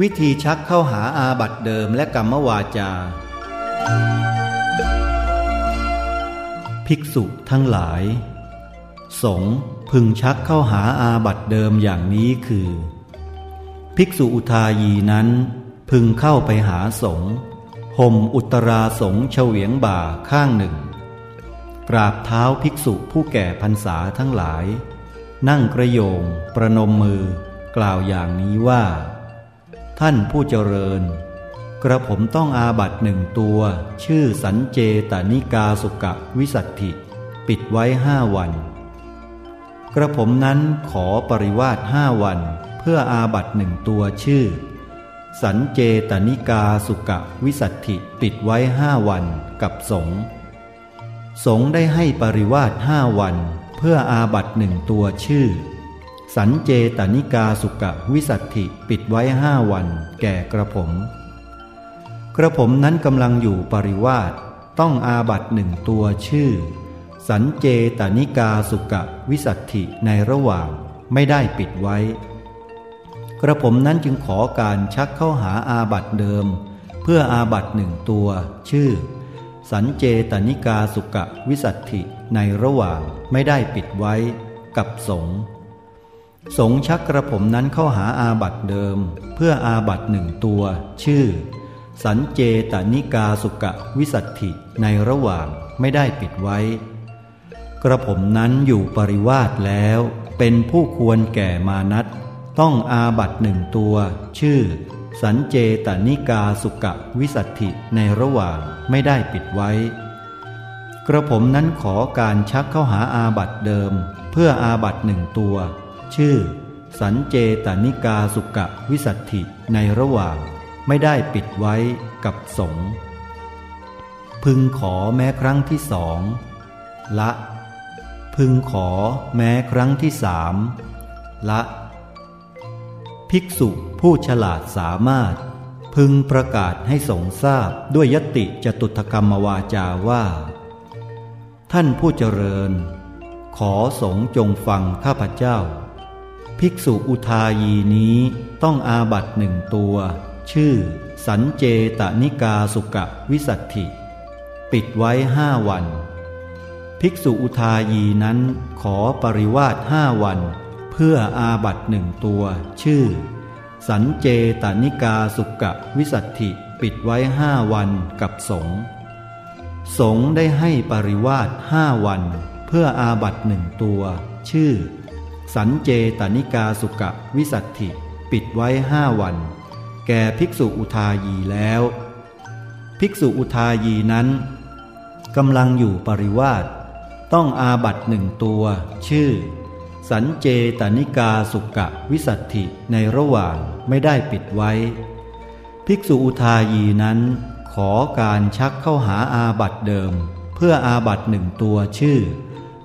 วิธีชักเข้าหาอาบัตเดิมและกรรมวาจา ภิกษุทั้งหลาย สงพึงชักเข้าหาอาบัตเดิมอย่างนี้คือ ภิกษุอุทายีนั้น พึงเข้าไปหาสงห่มอุตราสงเฉวียงบ่าข้างหนึ่ง กราบเท้าภิกษุผู้แก่พรรษาทั้งหลาย นั่งกระโยงประนมมือกล่าวอย่างนี้ว่า ท่านผู้เจริญ กระผมต้องอาบัตหนึ่งตัว ชื่อสันเจตนิกาสุกะวิสัตถิ ปิดไว้ห้าวัน กระผมนั้นขอปริวาสห้าวัน เพื่ออาบัตหนึ่งตัวชื่อ สันเจตนิกาสุกะวิสัตถิปิดไว้ห้าวันกับสงสงได้ให้ปริวาสห้าวัน เพื่ออาบัตหนึ่งตัวชื่อ สันเจตนิกาสุกะวิสัตถิปิดไว้ห้าวันแก่กระผม กระผมนั้นกำลังอยู่ปริวาสต้องอาบัตหนึ่งตัวชื่อ สันเจตนิกาสุกะวิสัตถิในระหว่างไม่ได้ปิดไว้ กระผมนั้นจึงขอการชักเข้าหาอาบัตเดิม เพื่ออาบัตหนึ่งตัว ชื่อ สันเจตนิกาสุกะวิสัตถิในระหว่างไม่ได้ปิดไว้กับสงฆ์ สงชักกระผมนั้นเข้าหาอาบัตเดิม เพื่ออาบัตหนึ่งตัว ชื่อ สันเจตนิกาสุกะวิสัตถิในระหว่างไม่ได้ปิดไว้ กระผมนั้นอยู่ปริวาสแล้ว เป็นผู้ควรแก่มานัตต้องอาบัตหนึ่งตัว ชื่อ สันเจตนิกาสุกะวิสัตถิในระหว่างไม่ได้ปิดไว้ กระผมนั้นขอการชักเข้าหาอาบัตเดิม เพื่ออาบัตหนึ่งตัว ชื่อ สันเจตานิกาสุกะวิสัตถิในระหว่างไม่ได้ปิดไว้กับสงพึงขอแม้ครั้งที่สอง ละ พึงขอแม้ครั้งที่สามละ ภิกษุผู้ฉลาดสามารถ พึงประกาศให้สงทราบด้วยยติจตุถกรรมวาจาว่า ท่านผู้เจริญ ขอสงจงฟังข้าพเจ้า ภิกษุอุทายีนี้ต้องอาบัตหนึ่งตัว ชื่อ สันเจตนิกาสุกะวิสัตถิปิดไว้ห้าวัน ภิกษุอุทายีนั้นขอปริวาสห้าวัน เพื่ออาบัตหนึ่งตัว ชื่อ สันเจตนิกาสุกะวิสัตถิปิดไว้ห้าวันกับสงสงได้ให้ปริวาสห้าวัน เพื่ออาบัตหนึ่งตัว ชื่อ สันเจตนิกาสุกะวิสัตถิ ปิดไว้ห้าวัน แก่ภิกษุอุทายีแล้ว ภิกษุอุทายีนั้นกำลังอยู่ปริวาสต้องอาบัตหนึ่งตัว ชื่อ สันเจตนิกาสุกะวิสัตถิในระหว่างไม่ได้ปิดไว้ ภิกษุอุทายีนั้น ขอการชักเข้าหาอาบัตเดิม เพื่ออาบัตหนึ่งตัวชื่อ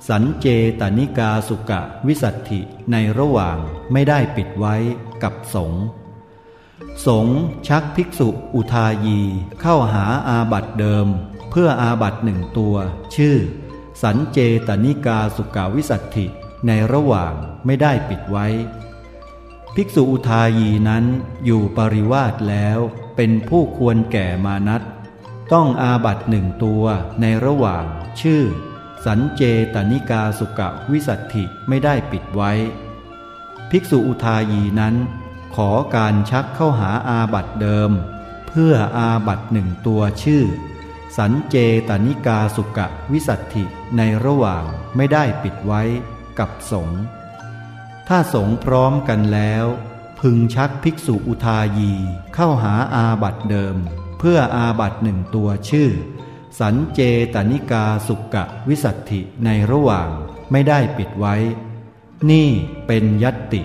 สันเจตนิกาสุกะวิสัตถิในระหว่างไม่ได้ปิดไว้กับสงฆ์สงฆ์ชักภิกษุอุทายีเข้าหาอาบัตเดิม เพื่ออาบัตหนึ่งตัว ชื่อ สันเจตนิกาสุกาวิสัตถิในระหว่างไม่ได้ปิดไว้ ภิกษุอุทายีนั้นอยู่ปริวาสแล้วเป็นผู้ควรแก่มานัตต้องอาบัตหนึ่งตัวในระหว่างชื่อ สัญเจตนิกาสุกกวิสัฏฐิไม่ได้ปิดไว้ ภิกษุอุทายีนั้น ขอการชักเข้าหาอาบัตเดิม เพื่ออาบัตหนึ่งตัวชื่อ สัญเจตนิกาสุกกวิสัฏฐิในระหว่างไม่ได้ปิดไว้กับสงฆ์ถ้าสงฆ์พร้อมกันแล้ว พึงชักภิกษุอุทายีเข้าหาอาบัตเดิม เพื่ออาบัตหนึ่งตัวชื่อ สันเจตนิกาสุกะวิสัตถิในระหว่างไม่ได้ปิดไว้ นี่เป็นยัตติ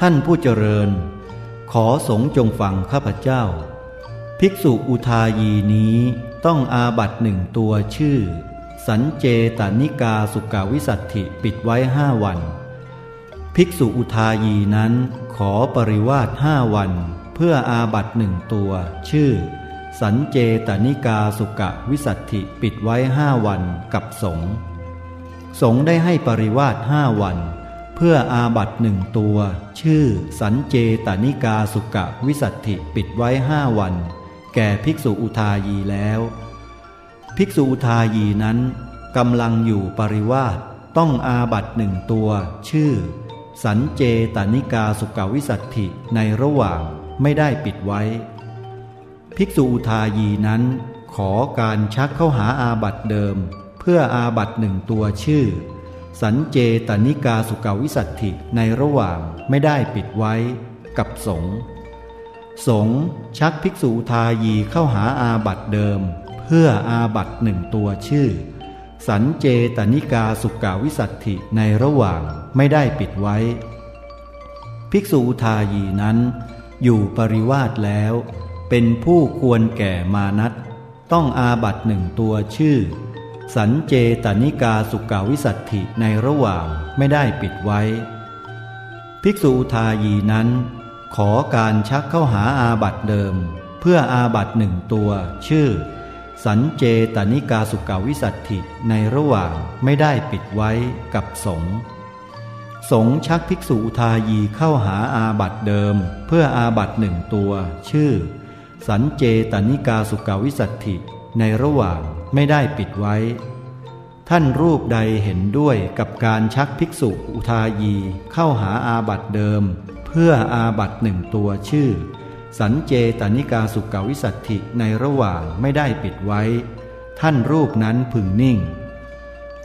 ท่านผู้เจริญ ขอสงฆ์จงฟังข้าพเจ้า ภิกษุอุทายีนี้ต้องอาบัตหนึ่งตัวชื่อ สันเจตนิกาสุกาวิสัตถิปิดไว้ห้าวัน ภิกษุอุทายีนั้นขอปริวาสห้าวัน เพื่ออาบัตหนึ่งตัวชื่อ สันเจตนิกาสุกะวิสัตถิปิดไว้ห้าวันกับสงฆ์สงฆ์ได้ให้ปริวาสห้าวัน เพื่ออาบัตหนึ่งตัว ชื่อสันเจตนิกาสุกะวิสัตถิปิดไว้ห้าวัน แก่ภิกษุอุทายีแล้ว ภิกษุอุทายีนั้นกำลังอยู่ปริวาสต้องอาบัตหนึ่งตัว ชื่อ สันเจตนิกาสุกาวิสัตถิในระหว่างไม่ได้ปิดไว้ ภิกษุอุทายีนั้น ขอการชักเข้าหาอาบัตเดิม เพื่ออาบัตหนึ่งตัวชื่อ สันเจตนิกาสุกาวิสัตถิในระหว่างไม่ได้ปิดไว้กับสงสงชักภิกษุอุทายีเข้าหาอาบัตเดิม เพื่ออาบัตหนึ่งตัวชื่อ สันเจตนิกาสุกาวิสัตถิในระหว่างไม่ได้ปิดไว้ ภิกษุอุทายีนั้น อยู่ปริวาสแล้ว เป็นผู้ควรแก่มานัตต้องอาบัตหนึ่งตัวชื่อ สันเจตนิกาสุกาวิสัตถิในระหว่างไม่ได้ปิดไว้ ภิกษุทายีนั้น ขอการชักเข้าหาอาบัตเดิม เพื่ออาบัตหนึ่งตัว ชื่อ สัญเจตนิกาสุกกวิสัฏฐิในระหว่างไม่ได้ปิดไว้กับสงฆ์สงฆ์ชักภิกษุอุทายีเข้าหาอาบัตเดิม เพื่ออาบัตหนึ่งตัว ชื่อ สัญเจตนิกาสุกกวิสัฏฐิในระหว่างไม่ได้ปิดไว้ ท่านรูปใดเห็นด้วยกับการชักภิกษุอุทายีเข้าหาอาบัตเดิม เพื่ออาบัตหนึ่งตัวชื่อ สันเจตานิกาสุกาวิสัตถิในระหว่างไม่ได้ปิดไว้ ท่านรูปนั้นพึงนิ่ง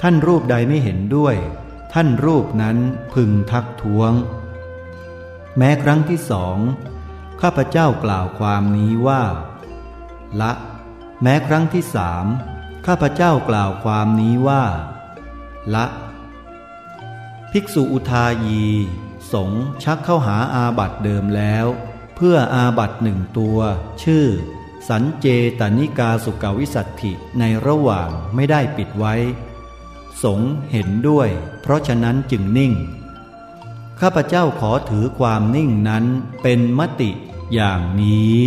ท่านรูปใดไม่เห็นด้วย ท่านรูปนั้นพึงทักท้วง แม้ครั้งที่สอง ข้าพเจ้ากล่าวความนี้ว่า ละ แม้ครั้งที่สามข้าพเจ้ากล่าวความนี้ว่า ละ ภิกษุอุทายี สงชักเข้าหาอาบัตเดิมแล้ว เพื่ออาบัตหนึ่งตัว ชื่อ สันเจตนิกาสุกาวิสัตถิในระหว่างไม่ได้ปิดไว้ สงเห็นด้วย เพราะฉะนั้นจึงนิ่งข้าพเจ้าขอถือความนิ่งนั้นเป็นมติ อย่างนี้